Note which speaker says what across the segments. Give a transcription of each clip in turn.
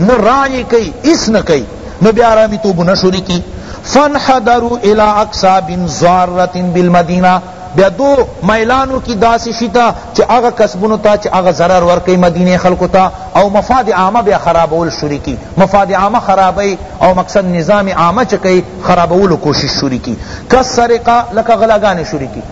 Speaker 1: نه رای کوي اس نه کوي نو بیا آرامی تو بنا شروع کی فانحدروا الى اقصاب زارت بالمدینه بیا دو میلانو کی داسی شتا چی اغا کسبونو تا چی اغا ضرر ورکی مدینه خلقو تا او مفاد عامه بیا خرابول شروع کی مفاد عامه خرابی او مقصد نظام عامه چکی خرابولو کوشش شروع کی کالسرقه لکه غلاګانی شروع کی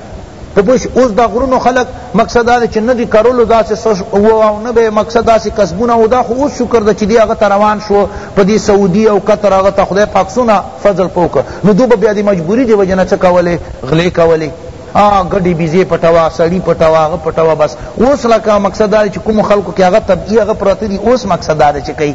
Speaker 1: ته پوه شي اوس دا غرونو خلک مقصد دا دی چې نه دي کرلو داسې څه وه او نه به مقصد داسې کسبونه و دا خو اوس شکر ده چې دی هغه ته روان شو په دې سعودي او قطر هغه ته خدای پاک څونه فضل په وکړ نو دوی به بیا د مجبوري د وجې نه څه کولې غلې کولې ګډي بيزي پټوا سړی پټوا هغه پټوا بس اوس لکه مقصد دا چې کوم خلکو کې هغه طبيعي هغه پراته دي اوس مقصد دا چې کوي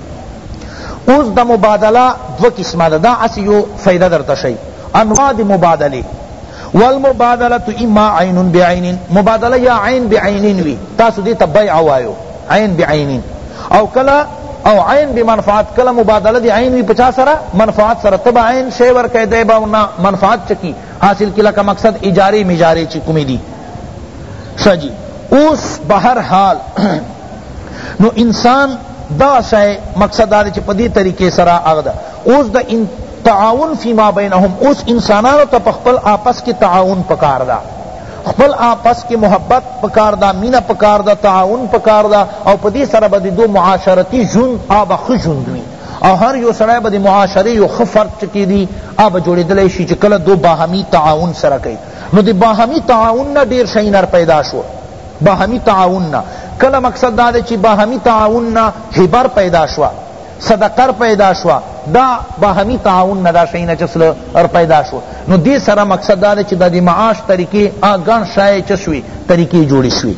Speaker 1: اوس د مبادله دو قسمه ده دا اسی یو فائدہ در تشی انواع دی مبادله والمبادله اما عین بعین مبادله یا عین بعینین وی تاسو دی تبیع وایو عین بعینین او کلا او عین بمنفعت کلا مبادله دی عین وی پچا سرا منفعت سرا تب عین شی ور کہہ دے با نا منفعت چکی حاصل کلا کا مقصد اجاری مجاری چی کمی دی سجی اوس بہر حال نو انسان دا شای مقصد دا چې په دې طریقې سره هغه ده اوس د تعاون فيما بينهم اوس انسانانو ته خپل آپس کې تعاون پکار ده خپل آپس کې محبت پکار ده مینه پکار ده تعاون پکار ده او په دې سره به د دو معاشرتي ژوند آب ښه ژوند وي او هر یو سړی به د معاشرې یو ښه فرد چې کېدي آب جوړېدلی شي چې کله دو باهمي تعاون سره کوي نو د باهمي تعاون نه ډېر شی نر پیدا شو باهمی تعاون نه کله مقصد دا دی چی باهمی تعاون نه حبر پیدا شوا صدقر پیدا شوا دا باهمی تعاون نه دا شینا چسل ار پیدا شو نو دی سره مقصد دا دی چی دا دی معاش طریقے اگن شای چشوی طریقے جوڑی شوی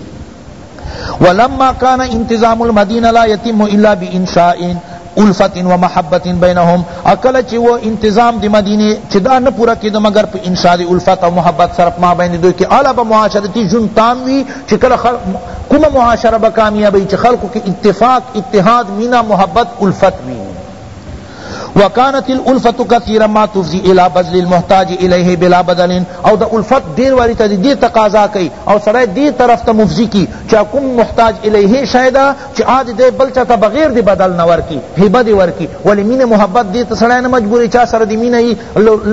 Speaker 1: ولما کان انتظام المدینہ لا یتم الا بانشاء الفت و محبت بینهم اکل چی و انتظام دی مدینه چی دا نه پورا کیدو مگر په انشاء دی الفت و محبت سره ما بین دوی کی اعلی به معاشرتی جون تام وی چی کله کوم معاشره به کامیابی چی خلق کی اتفاق اتحاد مینا محبت الفت وی وکانت الالفت کثیرا ما تفضی الی بذل المحتاج الیه بلا بدل او د الفت دیر واری ته دی تقاضا کوي او سړی دی طرف ته مفضی کی چا کوم محتاج الیه شایدا چې آ دې دی بل چا ته بغیر دې بدل نه ورکي هبه دې ورکي ولې مینه محبت دې ته سړی نه مجبوري چا سره دې مینه یي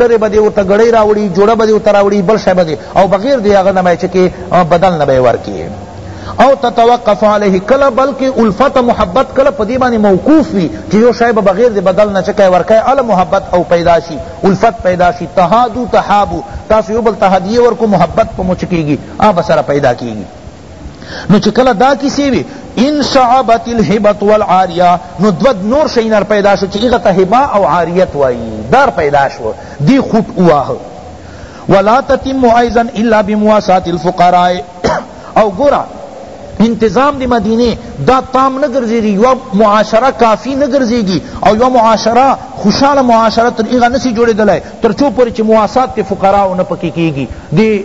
Speaker 1: لرې به دې ورته ګړۍ راوړي جوړه به دې ورته راوړي بل شی به دې او بغیر دې هغه نه به چې کې بدل نه به یې ورکي او تتوقف علیه کلا بلکہ الفت محبت کلا پدی باندې موقوف وی چې یو شای بغیر د بدل نه چکه ورکه ال محبت او پیدا شي الفت پیدا شي تهادو تحابو تاسو یو بل تهدیه ورکو محبت په مچ کیږي ا بسره پیدا کیږي نو چې کله دا کیسې وي ان شعبت الهبت والعاریه نو دود نور شینر پیدا شو چې هغه ته هبا او عاریت وایي دار پیدا شو دی خوټ واه ولا تتم ايضا الا بمواسات الفقراء او ګورا انتظام دی مدینه دا تام نه ګرځي یو معاشره کافی نه ګرځيږي او یو معاشره خوشاله معاشره تر هغه نسی جوړېدلای تر څو پر چې مواسات فقراء نه پکې کیږي دی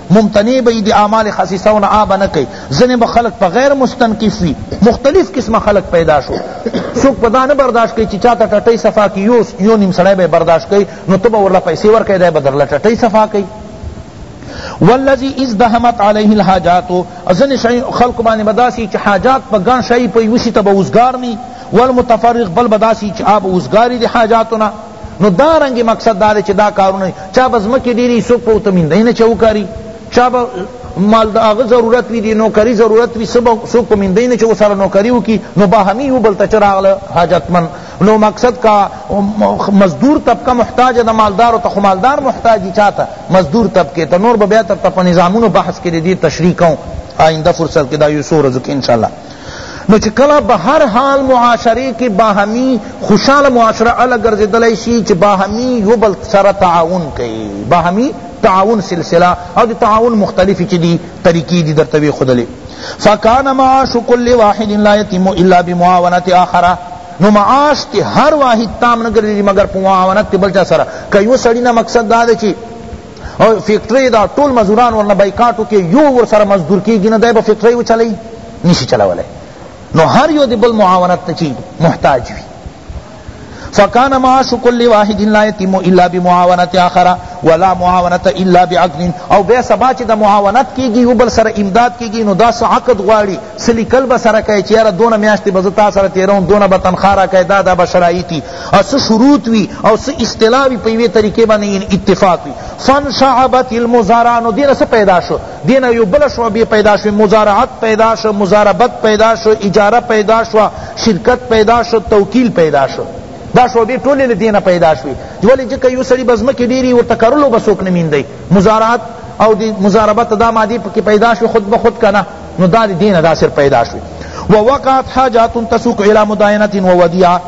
Speaker 1: ممتنع به وي د اعمال خسیسه نه آ به نه کوي ځینې به خلق په غیر مستنکف وي مختلف قسمه خلق پیدا شو څوک په دا نه برداشت کوي چې چاته ټټۍ صفا کړي یو یو نیم سړی به برداشت کوي نو ته به ورله پیسې ورکوې دی به درله ټټۍ صفا کوي والذی ازدحمت علیه الحاجات ځنې شی خلق باندې بداسي چې حاجات په ګڼ شی په یوسی ته به اوزګار نی والمتفرق بل بداسي چې آب اوزګاری د حاجاتونه نو دا رنگی مقصد دا دے چی دا کارونه چا به زمکی ډیری سوک په وتمیندای نه چوکاری چا به مال دا هغه ضرورت وی دی نوکری ضرورت وی سبا سوک په میندای نه چو سره نوکری وکی نو با همی یو بل تچراغله حاجتمن نو مقصد کا مزدور طبقه محتاج د مالدار او ته مالدار محتاجی چاته مزدور طبقه ته نور به بیا تر په نظامونو بحث کې دی تشریح کوم آئنده فرصت کې دا یو سورزو کې ان شاء الله نو چې کله به هر حال معاشرې کې باهمي خوشحاله معاشره اله ګرځېدلی شي چې باهمي یو بل سره تعاون کوي باهمي تعاون سلسله او د تعاون مختلفې چې دي طریقې دي درته ویښودلې فکان معاش کل واحد لا یتم الا بمعاونت آخره نو معاش تی هر واحد تام نگردی مگر پو معاونت تی بلچا سره که یو سڑی نا مقصد دا دا چی او فیکټری دا ټول مزدوران ورنه بایکاټو کې یو ور سره مزدور کیږي نه دی به فیکټری وچلی نشي چلولای نو هر یو دی بل معاونت ته چی محتاج وي فکان معاش کل واحد لا یتم الا بمعاونت اخر ولا معاونت الا بعقد او به سبا چې د معاونت کیږي یو بل سره امداد کیږي نو دا څه عقد غواړي سلیکل به سره کوي چې یاره دونه میاشتې به زه تا سره تیروم دونه به تنخواه راکوې دا دا به شرایطي او څه شروط وی او څه اصطلاح وی په یوې طریقې باندې یعنی اتفاق وی فانشعبت المزارعه نو دینه څه پیدا شو دینه یو بل شعبې پیدا شو مزارعت پیدا شو مزاربت پیدا شو اجاره پیدا شو شرکت پیدا شو توکیل پیدا شو دا شعبې ټولې له دینه پیدا شوې ولې ځکه یو سړي به ځمکې ډېرې ورته کرلو به څوک نه میندی مزارعت او دی مزاربت دا مادی پکی پیدا شو خود بخود کنا نو دا دی دین دا سر پیدا شوی ووقعت حاجات تسوق الى مداینت وودیعه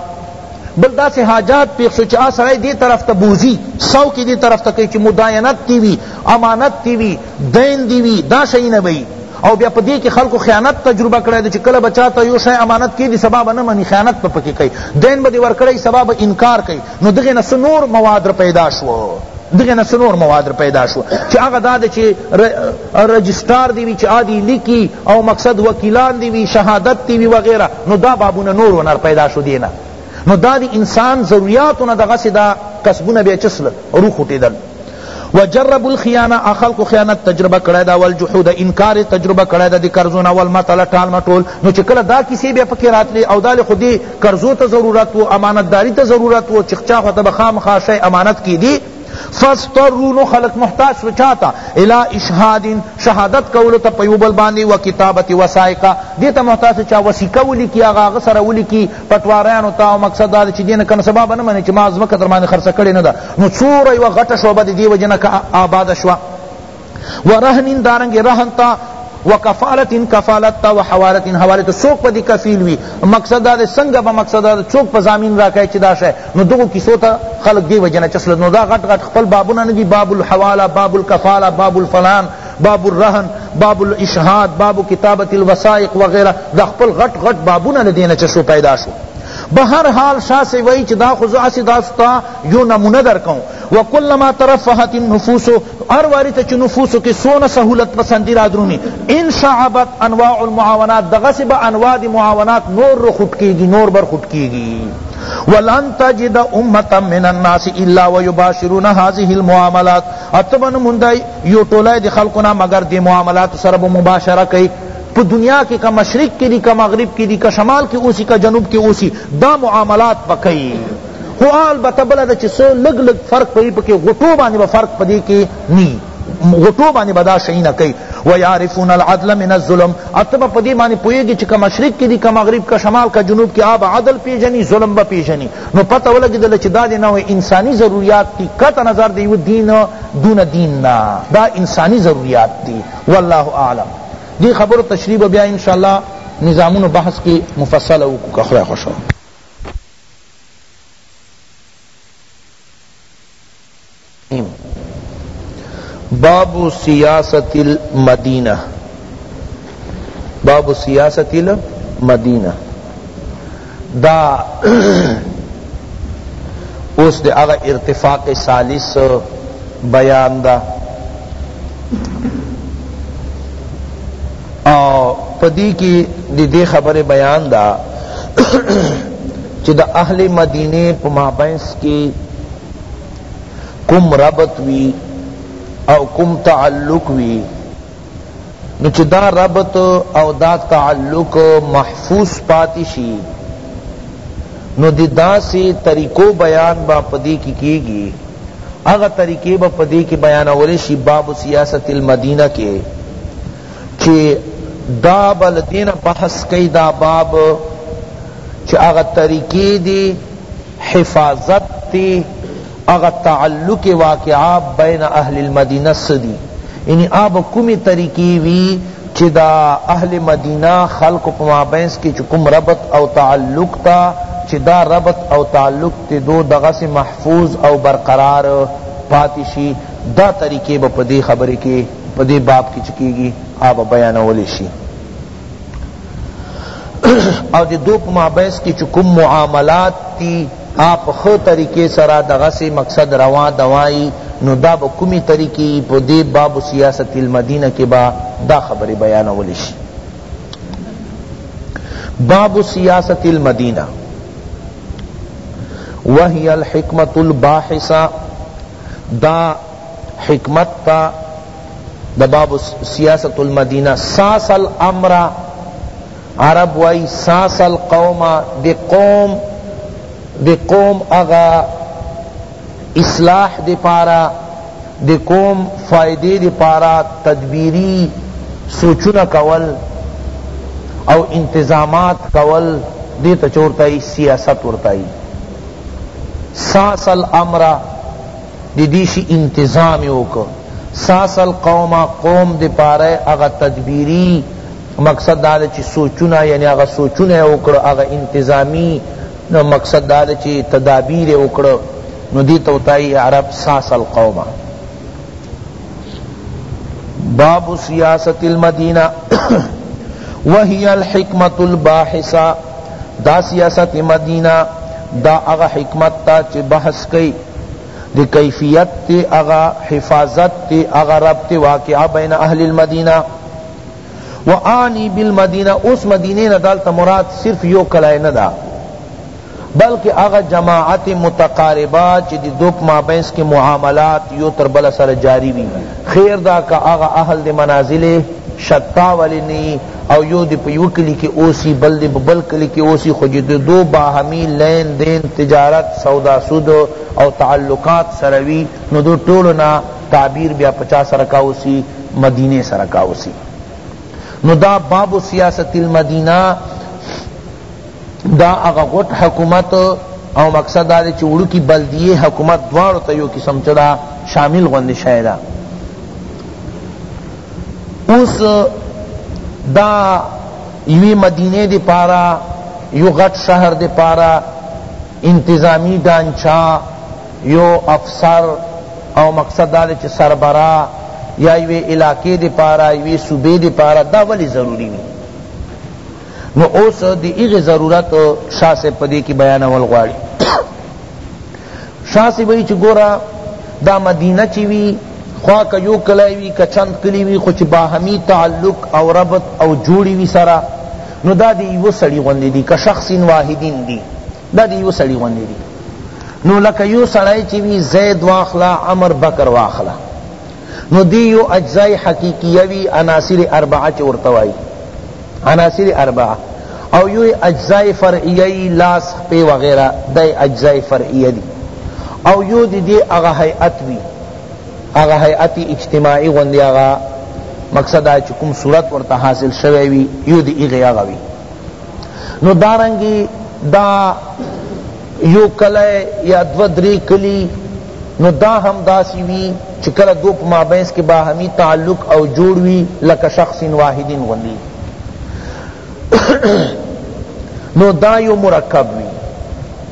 Speaker 1: بل دا سے حاجات پیخ شو چا سرائی دی طرف تا بوزی سو کی دی طرف تا کچھ مداینت تیوی امانت تیوی دین دیوی دا شئی نبی او بیا پدی کې خلکو خیانت تجربه کړی چې کله بچا ته یو شی امانت کې دي سبب نه مني خیانت په پکې کوي دین به دی ور کړی سبب انکار کوي نو دغه نه څه نور مواد را پیدا شو دغه نه سنور مواد را پیدا شو چې هغه دا ده چې رجستار دی وی چې آدی لیکي او مقصد وکیلان دی وی شهادت دی وی وغیرہ نو دا بابونه نور ونر پیدا شو دینه نو دا دی انسان ضروریاتونه دغه سي دا کسبونه بیا چسل روح ټیدل وجربوا الخیانة او خلقو خیانت تجربه کړی ده والجحود انکار یې تجربه کړی ده د قرضو نه والمطل ټال مټول نو چې کله دا کیسې بیا پکې راتلې او دا لې خو دې قرضو ته ضرورت و امانتداري ته ضرورت و چې چا خو ته به خامخا شی امانت کیدی فاسترو نو خلق محتاج شو چاته الی اشهاد شهادت کولو ته په یو بل باندې و کتابت وثائق دې ته محتاج چا وثیقه ولیکي هغه هغه سره ولیکي پټواریانو ته او مقصد دا چې دین کنه سبب نه مني چې ما ځمکه در باندې خرڅ کړې نه ده نو څوره یو غټه شوبه دې وجنه کا آباد شوا ورهن دارنګ رهن تا وکفالت ان کفالت تا وحوالت ان حوالت سوق په دې کفیل وی مقصد دا څنګه به مقصد دا چوک په زمين راکای چې دا شی نو دغه کیسو ته خلق دی وجنه چسل نو دا غټ غټ خپل بابونه نه دی باب الحواله باب الکفاله باب الفلان باب الرهن باب الاشهاد باب کتابت الوثائق وغیرہ دا خپل غټ غټ بابونه له دینه چشو پیدا شو بهر حال شاه سی وای چې دا خو زه اسی داستا یو نمونه درکوم وکلما ترفهت النفوس هر واری ته چې نفوس کې سونه سہولت پسندی را درونی ان شعبت انواع المعاونات دغه سی به انواع دی معاونات نور رو خټ کیږي نور بر خټ کیږي ولن تجد امه من الناس الا ويباشرون هذه المعاملات اتبن مندای یو ټولی د خلقو نه مګر دې معاملاتو سره به مباشره کوي په دنیا کې که مشرق کې دي که مغرب کې دي که شمال کې اوسي که جنوب کې اوسي دا معاملات به کوي خو البته بله ده چې څه لږ لږ فرق به یې پکې غټو باندې به فرق په دې کې نی غټو باندې به دا شیونه کوي ويعرفون العدل من الظلم اتبا پدی معنی پویږي چې که مشرق کې دي که مغرب که شمال که جنوب کې آب عدل پیژني ظلم به پیژني نو پته ولګېدله چې دا د نوع انساني ضروریات دي قطع نظر د یو دین دونه دین نه دا انسانی ضروریات دی والله اعلم دی خبرو تشریح به بیا انشاءاللہ نظامونو بحث کی مفصل وکو که خدای خوښ وو باب سیاست المدینہ باب سیاست المدینہ دا اوس د هغه ارتفاق ثالث بیان ده او پدی کی دی دی خبر بیان دا چی دا اہل مدینه په مابینس کی کم ربط وی او کم تعلق وی نو چی دا ربط او دا تعلق محفوظ پاتی شی نو دی داسی طریقو بیان با پدی کی کیگی اغا طریقی با پدی کی بیانولی شی باب سیاست المدینہ کے چی دا بل دین بحث کئی دا باب چی اغا طریقی دی حفاظت تی هغه تعلق واقعا بین اهل المدینه څه دی یعنی هغه به کومی طریقی وی چی د اهل مدینه خلقو په مابینځ کی چی کوم ربط او تعلق ته چی دا ربط او تعلق تی دو دغسی محفوظ او برقرار پاتی شی دا طریقی به په دی خبری کی په دی باب کی چی کیږی هغه به بیانولی شی. او د دو په مابینس کی چه کوم معاملات تی آپ ښه طریقې سره دغسی مقصد روا دوای نو دا به کومی طریقې یی په دی باب سیاست المدینه کی به دا خبری بیانولی شی باب سیاست المدینه وهی الحکمت الباحثه دا حکمت تا د باب سیاست المدینه ساس الامر عرب وای ساس القوم دی قوم دی قوم اغا اصلاح دی پارا دی قوم فائدے دی پارا تدبیری سوچونه کول او انتظامات کول دیتا چورتای سیاست ورتای ساس الامر دی دی شی انتظام یې وکړ ساس القوم قوم دی پاره هغه تدبیری مقصد دا ده چې سوچونه یعنی هغه سوچونه یې وکړ هغه انتظامی مقصد دا ده چې تدابیر یې وکړ نو دی توتای عرب ساس القوم باب سیاست المدینہ وهي الحکمت الباحثه دا سیاست مدینہ دا اغا حکمت تا چی بحث کئی دی کیفیت تی اغا حفاظت تی اغا ربط واقعہ بین اہل المدینہ و آنی بالمدینہ اس مدینہ نا دالتا مراد صرف یو کلائی ندا بلکہ اغا جماعت متقاربہ چی دی دوک مابینس کے معاملات یو تر بل سر جاری وی خیر دا کا اغا اہل دی منازل شتا ولی نی او یو دی په یو کلی کی اوسی بل دی په بل کلی کی اوسی خو جی دو باهمی لین دین تجارت سودا سود او تعلقات سره وی نو دو ټولو نه تعبیر بیا په چا سره کاوه سی مدینه سره کاوه سی نو دا باب سیاست المدینه دا اغا غټ حکومت او مقصد دا چې وړوکی بلدیه حکومت دواړو ته یو قسم چدا شامل غوندې شایدا اوس دا یوی مدینه دی پارا یو غټ شهر دی پارا انتظامی ډانچا یو افسر او مقصد دا دی چی سربرا یا یوی علاقه دی پارا یوی صوبه دی پارا دا ولی ضروری وی نو اوس د هغې ضرورت شاه صاحب په دې کې بیانول غواړي شاه صاحب وایي چې ګوره دا مدینه چې وي خوا که یو کلی وي که چند کلی وي خو چې باهمي تعلق او ربط او جوړي وي سره نو دا د یوه سړي غوندې دي که شخص واحدین دي دا د یوه سړي غوندې دي نو لکه یو سړی چې وي زید واخله عمر بکر واخله نو دی یو اجزای حقیقیوی عناصر اربعه چورتوائی عناصر اربعه او یو اجزاء فرعیه لاس پی وغیرہ دا اجزاء فرعیه دی او یو دی دی اغا حیعت وی اغا حیعت اجتماعی غندی اغا مقصد آئی چکم صورت ورطا حاصل شوی وی یو دی اغی اغا وی نو دارنگی دا یو کلی یا دو دری کلی نو دا هم داسی وی چی کله دو په مابینس کی باهمی تعلق او جوړ وی لکه شخص واحد غوندی نو دا یو مرکب وی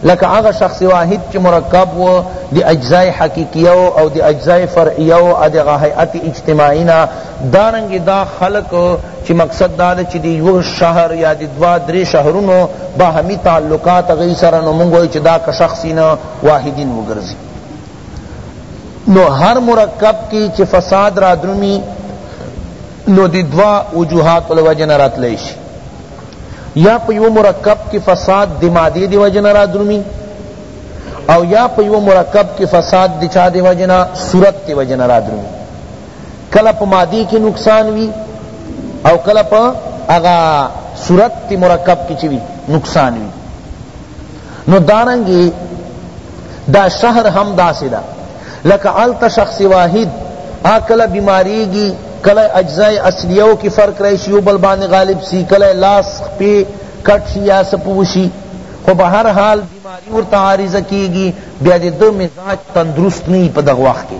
Speaker 1: لکه هغه شخص واحد چی مرکب و دی اجزاء حقیقیه او دی اجزاء فرعیه او دی هیئت اجتماعی نا دارنگ دا خلق چی مقصد دا چی دی یو شهر یا دی دوا دری شهرونو باهمی تعلقات غی سره نو مونږ چی دا که شخصی نه واحدین وګرځی نو هر مرکب کی چه فساد را درومی نو دی دوا وجوهات له وجه نه راتلی شي یا په یو مرکب کې فساد د ماده دی وجه نه را درومي او یا په یو مرکب کې فساد د چا دی وجه نه صورت دی وجه نه را درومي کله په ماده کې نقصان وي او کله په هغه صورت دی مرکب کې چوي نقصان وي نو دارنګي دا شهر هم داسې ده لکه هلته شخص واحد کله بیماریږي کله اجزای اصلیو کې فرق راشي یو بل باندې غالب سي کله لاس پې کټ شي یا سپوشي خو به هر حال بیماری ورته عارضه کیږي بیا د ده مزاج تندرست نه په دغه وخت کې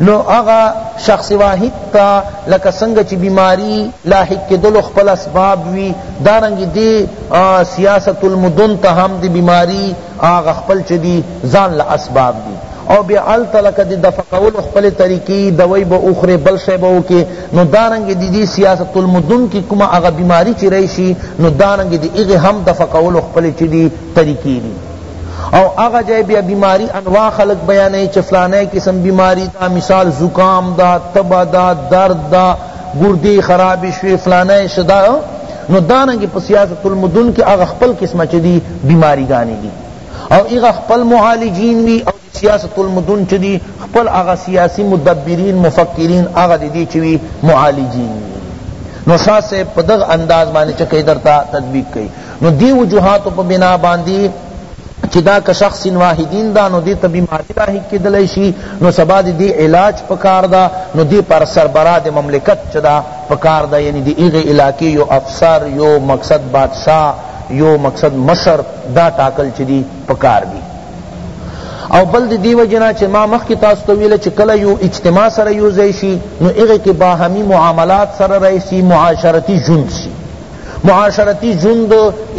Speaker 1: نو هغه شخص واحد ته لکه څنګه چی بیماری لاحق کیدلو خپل اسباب وی دارنګه دی سیاست المدن ته هم دی بیماری هغه خپل چی دی ځان له اسباب دی او بیا هلته لکه د دفع کولو خپلې طریقې دوی به وخورې بل شی به وکړې نو دارنګې د دې سیاست المدن کې کومه هغه بیماري چې راشي نو دارنګې د هغې هم دفع کولو خپلې چې دي طریقې دي او هغه جای بیا بیماری انواع خلق بیانوی چه فلانی قسم بیماری دا مثال زکام دا تبع دا درد دا گردی خرابی شوی فلانی شدا نو دارنگی پا سیاست المدن کی اغا خپل قسم چی دی بیماری گانی دی او اغا خپل معالجین وی سیاست المدن چه دی خپل هغه سیاسی مدبرین مفکرین هغه دی دی چه وی معالجین وی نو شاہ صاحب په دغه انداز باندې چکه درته تطبیق کړي نو دی وجوهاتو په بنا باندې چی دا که شخص واحدین دا نو دی تا بیماری لاحق کدلی شی نو سبا دی دی علاج پکار دا نو دی پر سربرا دی مملکت چدا پکار دا یعنی دی ایغی علاقی یو افسر یو مقصد بادشاہ یو مقصد مشر دا ٹاکل چی دی پکار دی او بل دی دی وجنا چې ما مخ کی تاسو ته ویل چې کله یو اجتماع سره یو ځای شي نو هغه کې باهمي معاملات سره راشي معاشرتی ژوند شي معاشرتی ژوند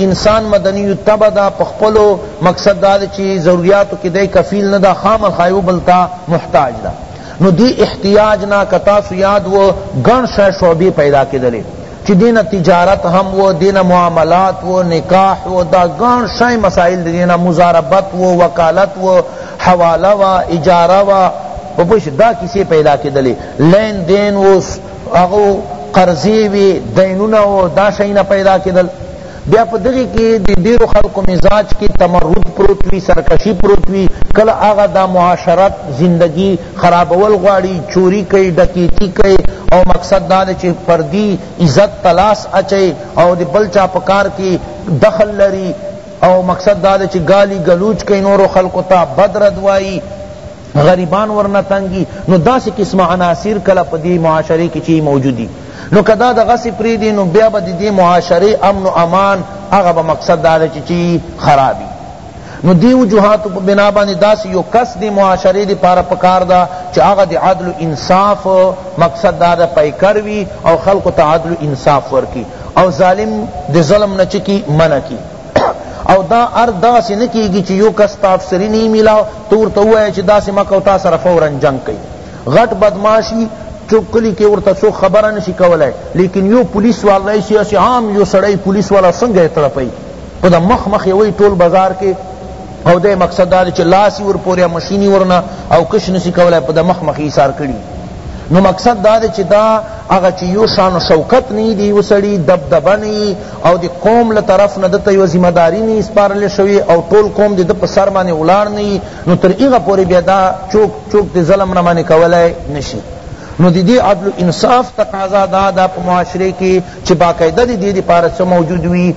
Speaker 1: انسان مدنی تبع دا پخپلو مقصد دا چې ضرورتو کې دی کفیل نه دا خام خایو بلتا محتاج دا نو دی احتیاج نا کتا سو یاد و گن شہ شعبی پیدا کدلے چی دی نه تجارت هم وو دی نه معاملات وو نکاح وو دا گان شای مسائل دی نه مزاربت وو وکالت وو حواله وا اجاره وا په پوش دا کسی پیدا کدلی لین دین وو اغو قرضی وی دینونه وو دا شای نه پیدا کدل بیا په دغه کې د ډیرو خلکو مزاج کې تمرد پروت وی سرکشی پروت وی کله هغه د معاشرت زندگی خرابول غواړی چوری کئی ډکیتی کئی او مقصد دا دی چی پردی عزت ته لاس اچئی او د بل چا په کار کی دخل لری او مقصد دا دی چی ګالی ګلوچ کئی نورو خلقو ته بد رد وایی غریبان ورنه تنګی نو داسی قسم عناصر کله په دی معاشره کی چی موجودی نو که دا دغسی پریدی نو بیا به دی معاشره امن و امان هغه به مقصد دا دی چی خرابی نو دی وجوهاتو په بنا باندې داسې یو کس دی معاشرې دی پاره پکار ده چې هغه د عدل و انصاف مقصد دا ده پیکر وي او خلقو ته عدل و انصاف ورکړي او ظالم د ظلم نه چې کی منع کی او دا ار دغه سي نه کیږي چې یو کس تافسری نه ملاو تور ته وای چې داسې ما کو تا سره فورا جنگ کوي غټ بدمعاشی چوک کلی کې ورته څو خبره نشي کولای لیکن یو پولیس والا شي چې عام یو سړی پولیس والا څنګه تړپي خو د مخ مخ یې وي ټول بازار کې او د مقصد دا چې لاس یې ورپورې مشیني ورنه او کش نسی کولای په د مخ مخ یې سار کړي نو مقصد دا دی چې دا هغه چې یو شان شوکت نه دی یو سړي دبدبه نه او د قوم له طرف نه دته یو ذمہ داری نه سپارل شوی او ټول قوم د په سر باندې ولاړ نه نو تر هغه پورې بیا دا چوک چوک د ظلم نه باندې کولای نشي نو دی دی عدل انصاف تقاضا دا دا په معاشره کې چی باقاعده دی دی لپاره څه موجود وی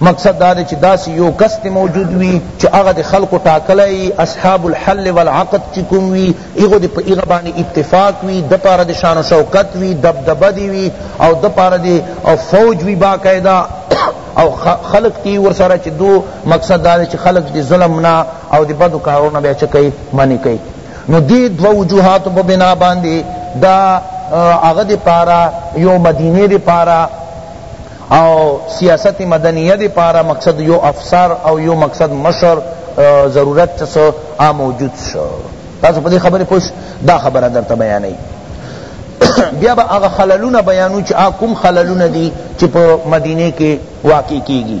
Speaker 1: مقصد دا دی چی داسی یو کس دی موجود وی چی هغه دی خلقو ټاکلی اصحاب الحل والعقد چی کوم وی هغه دی په هغه باندې اتفاق وی د پاره دی شان و شوکت وی دبدبه دی وی او د پاره دی او فوج وی باقاعده او خلق تی ور سره چی دو مقصد دا چی خلق دی ظلم نا او دی بدو کارونه بیا چکی منی کئی نو دی دو وجوهاتو په بنا باندی دا هغه دی پارا یو مدینه دی پارا او سیاست مدنیه دی پارا مقصد یو افسر او یو مقصد مشر ضرورت چسو آ موجود شو تاسو په دې خبره پوښ دا خبره درته بیانې بیا به هغه خللونه بیانو چې کوم خللونه دي چې په مدینه کې واقع کیږي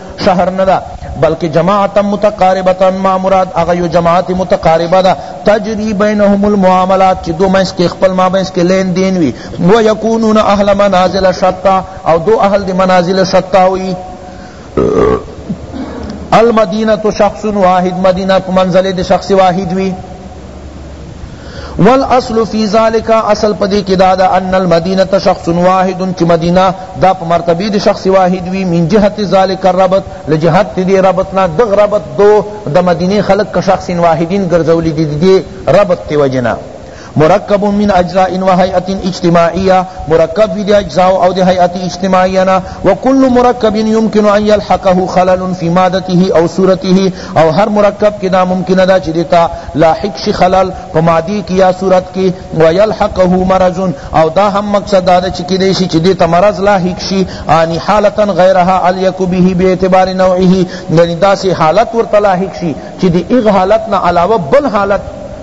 Speaker 1: شهر نه ده بلکې جماعتا متقاربتا ما مراد هغه یو جماعت متقاربه ده تجری بینهم المعاملات چې دو منځ کې خپل ما منځ کې لین دین وي و یکونون اهل منازل شتا او دو اهل دی منازل شتا وي المدینه شخص واحد مدینه په منزله د شخص واحد وي والاصل فی ذلک اصل پدی کی دادا ان المدینه شخص واحد چ مدینہ دا په مرتبه دی شخص واحد وی من جهت ذلک الربط لجهت دی ربط نا دغ ربط دو د مدینه خلق کا شخص واحدین گرزولی دی دی ربط تی وجنا مرکب من اجزاء و هیئت اجتماعیہ مرکب دی اجزاء او دی هیئت اجتماعیہ نا وکل مرکب يمكن ان يلحقه خلل في مادته او صورته او هر مرکب کی دا ممکنه ده چی دیتا لاحق شی خلل په مادی کی یا صورت کی و یلحقه مرض او دا هم مقصد دا چی کیدی شی چی دیتا مرض لاحق شی انی حالتا غیرها علیک به به اعتبار نوعه یعنی دا سی حالت ورته لاحق شی چی دی اغ حالت نه علاوه بل حالت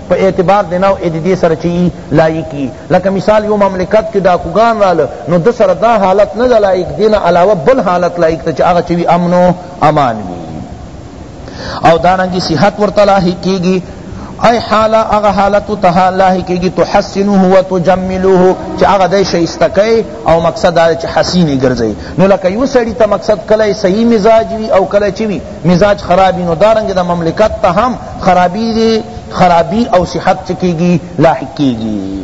Speaker 1: په اعتبار دینا او ادیدی سره چی لایقی لکه مثال یو مملکت کې ډاکوګان رال نو د سره دا حالت نه لایق دینا علاوه بل حالت لایق ته چې هغه چی امن او امان وی او دارنگی صحت ورته لاحق کیږي ای حالا اغا حالت تها الله کیږي تحسنه و تجمله چې هغه د شایسته کوي او مقصد دا چې حسینه ګرځي نو لکه یو سړی ته مقصد کله صحیح مزاج وي او کله چې وي مزاج خرابي نو دارنګ د مملکت ته هم خرابي دي خرابي او صحت چکیږي لاحق کیږي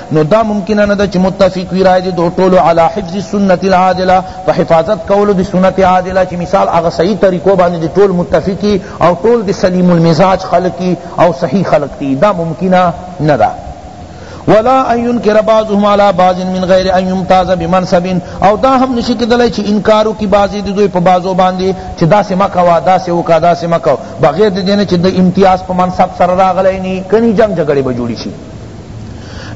Speaker 1: نو دا ممکنه نه ده چې متفق وي رائے دې دو ټولو علی حفظ سنت العادله په حفاظت کولو د سنت عادله چې مثال هغه صحیح طریقو باندې دې ټول متفقي او ټول د سلیم المزاج خلق او صحیح خلق دي دا ممکنه نه ده ولا ان ينكر بعضهم على بعض من غير ان يمتاز بمنصب او دا هم نشی کدلای چې انکارو کی بعضی دی دوی په بعضو باندې چې دا سه مکوا دا سه وکا دا سه مکوا بغیر د دینه چې د امتیاز په منصب سره راغلی نه کني جنگ جګړه به جوړی شي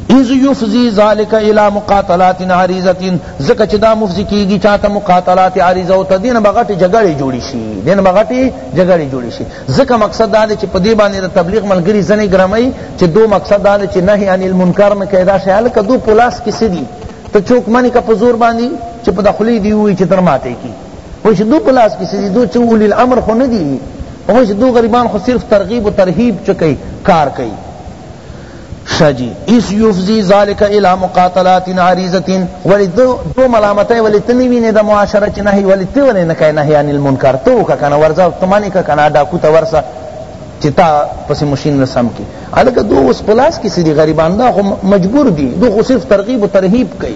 Speaker 1: اذ یفزی ذالک الی مقاتلات عریضه زکه چې دا مفزی کیږي چاته مقاتلات عریضه او تدین بغټ جګړه جوړی شي دین بغټ جګړه جوړی شي زکه مقصد دا چې په دې باندې د تبلیغ ملګری زنی ګرمای چې دو مقصد دا چې نهی عن المنکر نه کیدا شیال کدو پلاس کې سدي ته چوک منی کا پزور باندې چې په دخلی دی وی چې تر ماته کی وای چې دو په لاس کې څه دي دو چې اولی الامر خو نه دي وای چې دو غریبان خو صرف ترغیب و ترهیب چې کوي کار کوي شجی اس یفزی ذالک الی مقاتلات عریضه ولی دو دو ملامتای ولی تنی وینه د معاشره چ نهی ولی تی ولی نکای نهی عن المنکر تو کا کنه ورزا تمانی کا کنه دا کو تورسا چتا پس مشین رسم کی الک دو اس پلاس کی سری غریبان دا مجبور دی دو خو صرف ترغیب و ترہیب کئی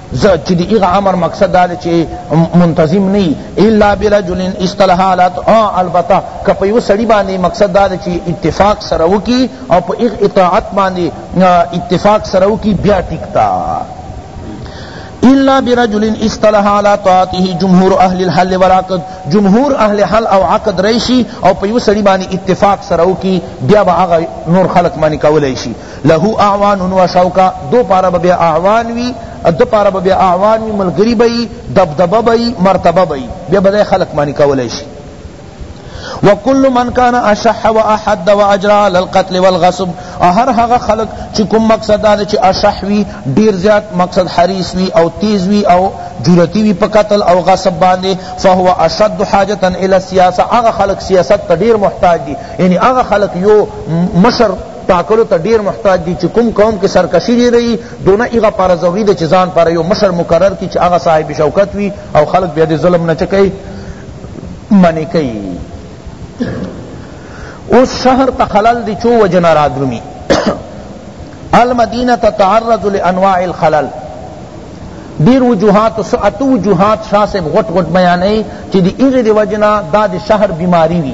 Speaker 1: زه چې د هغه امر مقصد دا دی چې منتظم نه وي الا برجل اصطلح علی البته که په یوه سړي باندې مقصد دا دی چې اتفاق سره وکړي او په هغه اطاعت باندې اتفاق سره وکړي بیا ټیک ده الا برجل اصطلح على طاعته جمهور اهل الحل والعقد جمهور اهل حل او عقد رئیسی او په یو سړی باندې اتفاق سره وکي بیا به هغه نور خلق باندې کولای شي له اعوان و شوکا دو پارا به بیا اعوان وی دو پارا به بیا اعوان وی ملګری به دبدبه به مرتبه به بیا به خلق معنی کولای شي وکل من کان اشح و احد و اجرا للقتل والغصب هر هغه خلق چې کوم مقصد دا چې اشح وی ډیر زیات مقصد حریص وی او تیز وی او جرتی وی په قتل او غصب باندې فهو اشد حاجتا الى السیاسه هغه خلق سیاست ته ډیر محتاج دي یعنی هغه خلق یو مشر ټاکلو ته ډیر محتاج دی چی کوم قوم کی سرکشی ډیره یی دونه هغه پاره ضروری ده چی ځان پاره یو مشر مقرر کی چی هغه صاحب شوکت وی او خلق بیا دی ظلم نه چه کئی منع کئی اوس شهر ته خلل دی چو وجه نه رادرومی المدینه تتعرض لانواع الخلل دیر وجوهات سو اتو وجوهات شاہ سے غٹ غٹ بیانی چی دی ایغی دی وجنا دا دی شہر بیماری وی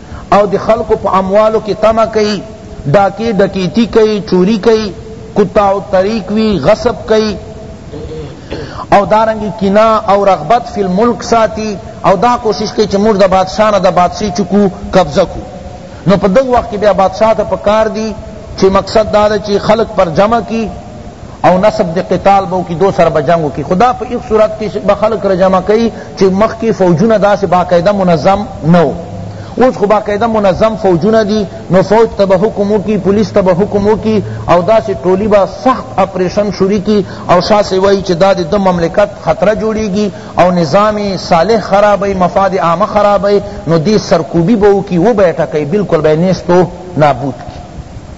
Speaker 1: او د خلقو په اموالو کی طمع کئی ډاکی ډکیتی کئی چوری کئی قطاع الطریق وی غصب کئی او دارنگی کینہ او رغبت فی الملک ساتی او دا کوشش کئی چی موږ د بادشاہ نه د بادشاہ چکو قبضہ کو نو په دغه وخت کی بیا بادشاہ ته پکار دی چی مقصد دا چی خلق پر جمع کی او نصب دی قتال به وکړي دو سره به جنګ وکړي خو دا په هیڅ صورت کې به خلق راجمع کوي چې مخکې فوجونه داسې باقاعده منظم نه و اوس خو باقاعده منظم فوجونه دي نو فوج ته به حکم وکړي پولیس ته به حکم وکړي او داسې ټولي به سخت اپریشن شروع کړي او شاه صاحب وایي چې دا د مملکت خطره جوړیږي او نظام صالح خرابوي مفاد عامه خرابوي نو دې سرکوبي به وکړي وبه یې ټکوي بلکل به یې نیست و نابود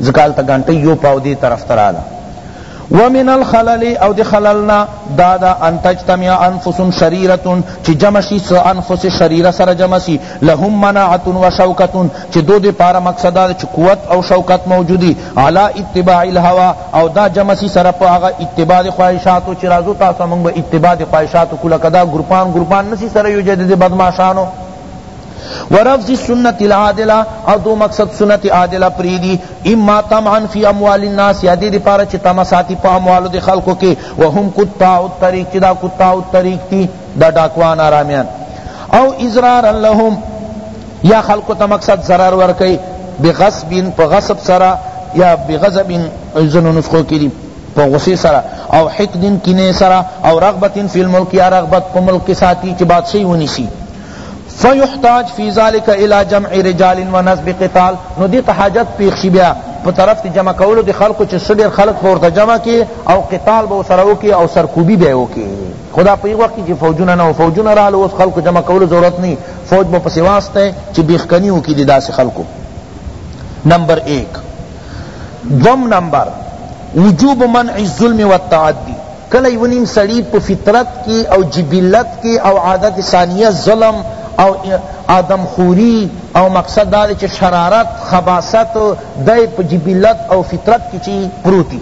Speaker 1: ځکه هلته ګنټۍ یو پاو دې طرف ته راله ومن الخلل او دی خللنا دادا ان تجتمع انفس شریرتن چی جمع شی س انفس شریره سر جمع سی لهم مناعت و شوکتن چی دو دی پارا مقصد دا چی قوت او شوکت موجودی علا اتباع الهوا او دا جمع سی سر پا آغا اتباع دی خواہشاتو چی رازو تاسو منگ با اتباع دی خواہشاتو کلا کدا گروپان گروپان نسی سر یو جدید بدماشانو ورفض السنت العادلہ او دو مقصد سنت عادلہ پریدی اما طمعا فی اموال الناس یا دے دی پارا چی طمع ساتی پا اموالو دی خلقو کے وهم قطاع الطریق چی دا قطاع الطریق تی دا ڈاکوان آرامیان او ازرارا لهم یا خلقو تا مقصد ضرر ورکی بغصب پا غصب سرا یا بغضب زنو نسخو کی دی په غصې سره او حقد کینې سره او رغبت فی الملک یا رغبت په ملک کې ساتي چې بادشاهي ونیسي فیحتاج فی ذلک الی جمع رجال و نصب قتال نو دې ته حاجت پیښ شي بیا په طرف ته جمع کولو د خلکو چې څه ډېر خلک به ورته جمع کړي او قتال به ورسره وکړي او سرکوبي به یې وکړي خو دا په یو وخت کې چې فوجونه نه وو فوجونه راغله اوس خلکو جمع کولو ضرورت نه فوج به پسې واستوي چې بېښکني وکړي د داسې خلکو نمبر ایک دوم نمبر وجوب منع الظلم والتعدی کله یو نیم سړی په فطرت کی او جبلت کی او عادت ثانیه ظلم او آدم خوری او مقصد دا چې شرارت خباست دای په جبلت او فطرت کی چی پروتی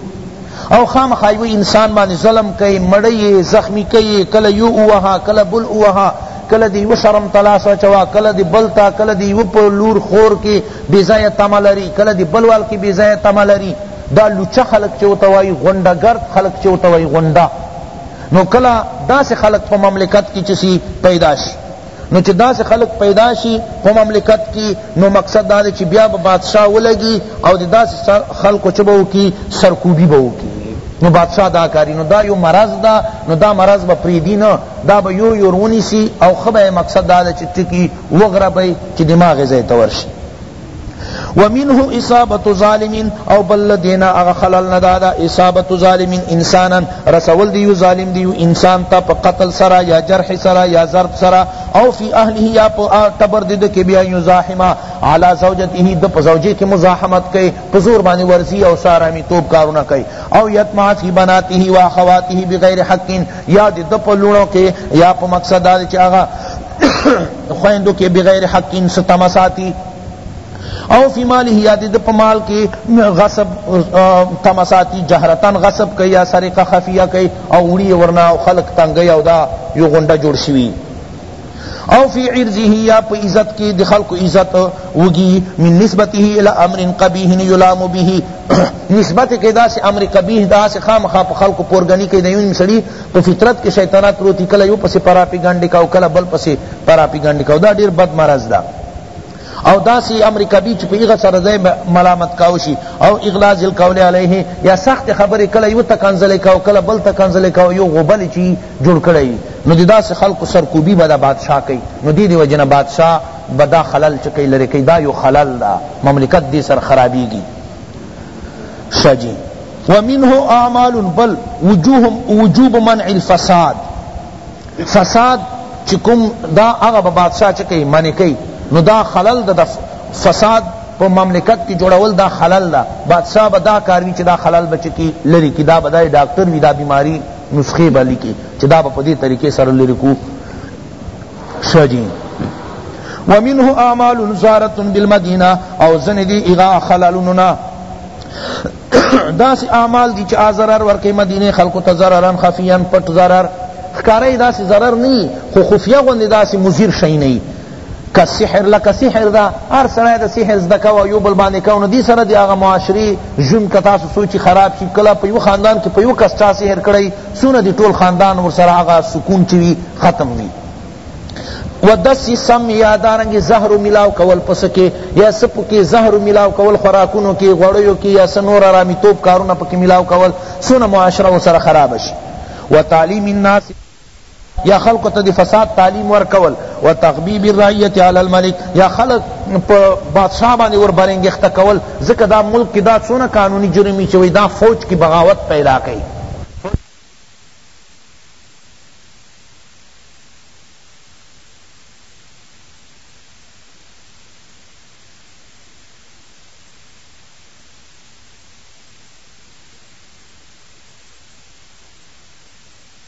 Speaker 1: او خامخا یو انسان باندې ظلم کوي مړی یې زخمی کوي کله یو ووهه کله بل ووهه کله دی یو شرم تلاس اچوا کله دی بل تا کله دی یو په لور خور کې بې ځایه تمه لري کله دی بل وال کې بې ځایه تمه لري دا لوچه خلق چې ورته وایي غونډه ګرد خلق چې ورته وایي غونډه نو کله داسې خلق په مملکت کې چې پیدا شي نو چی داسی خلق پیدا شی په مملکت کی نو مقصد دا دی چی بیا به بادشاہ ولګی او د داسی خلقو چه به وکی سرکوبی به وکی نو بادشاہ دا کاری نو دا یو مرض دا نو دا مرض به پریدی نه دا به یو یو رونیسی او خبه مقصد دا دی چی ټکی وغربی چی دماغ ځای ته ورشی ومنه اصابت ظالمین او بل دینا اغا خلال ندادا اصابت ظالمین انسانا رسول دیو ظالم دیو انسان تا پا قتل سرا یا جرح سرا یا ضرب سرا او فی اہلی یا پا تبر دید کے بیا یزاحما علی زوجته د پا زوجے کے مزاحمت کئے پزور بانی ورزی او سارامی توب کارونا کئے او یتمع فی بناته و اخواته بغیر حق یا د پا لونو کے یا پا مقصد دا چاہا خویندو کې بغیر حق ان ستم ساتي او فی ماله یاد د پمال کی غصب تمساتی جهرتن غصب کئی یا سرقه خفیه کئی او وړي ورنا او خلق تنگي او دا یو غونډه جوړ شوی او فی عرضه یا په عزت کی د خلق عزت وگی من نسبته الی امر قبیح یلام به نسبت کې دا سه امر قبیح دا سه خامخا په خلق پورګنی کې دیون سړي په فطرت کې شیطانات پروت دي کله یو پسې پراپیګنډې کوي او کله بل پسې پراپیګنډې کوي دا ډېر بد مرض ده او داسی امر کبی چی پیغه سره زی ملامت کاوشی او اغلاظ القول علیه یا سخت خبر کله یو تکنزل کاو کله بل تکنزل کاو یو غبل چی جوړ کړی نو دی داس خلق سرکوبی بدا بادشاہ کئی نو دی دی وجنه بادشاہ بدا خلل چکی لری کئی دا یو خلل دا مملکت دی سر خرابیگی ښه جی ومنه اعمال بل وجوب منع الفساد فساد چکم دا اغا بادشاہ چکی منع کئی نو دا خلل دا فساد په مملکت کی جوړول دا خلل دا بادشاہ با دا کاروی چی دا خلل بچ کی لری کی دا بدای ډاکټر وی دا بیماری نسخه بلی کی چی دا په دې طریقې سره لری کو شجی ومنه اعمال زارت بالمدینه او زن دی اغا خلالوننا داس اعمال دی چا ضرر ورکی مدینه خلق ته ضررن خفیان پټ ضرر خکارای داس ضرر نی خو خفیه غوندی داس مزیر شی نی که سحر لکه سحر دا هر سړی د سحر زده کوه یو بل باندې کوه نو دې سره د هغه معاشرې ژوند که تاسو سوچي خراب شي کله په یو خاندان کې په یو کس چا سحر کړی څونه دی ټول خاندان ورسره هغه سکون چوی ختم وی و دسی سم یا دارنګ زهر ملاو کول پسکه یا سپ کې زهر ملاو کول خوراکونو کې غړیو کې یا سنور رامی توپ کارونه پکې ملاو کول سونه معاشره وسره خراب شي و تعلیم الناس یا خلق ته د فساد تعلیم ورکول و تغبیب الرعیت علی الملک یا خلق په بادشاہ باندې ور برنګښت کول ځکه دا ملک کې دا څونه قانوني جرمی چوي دا فوج کی بغاوت پیدا کوي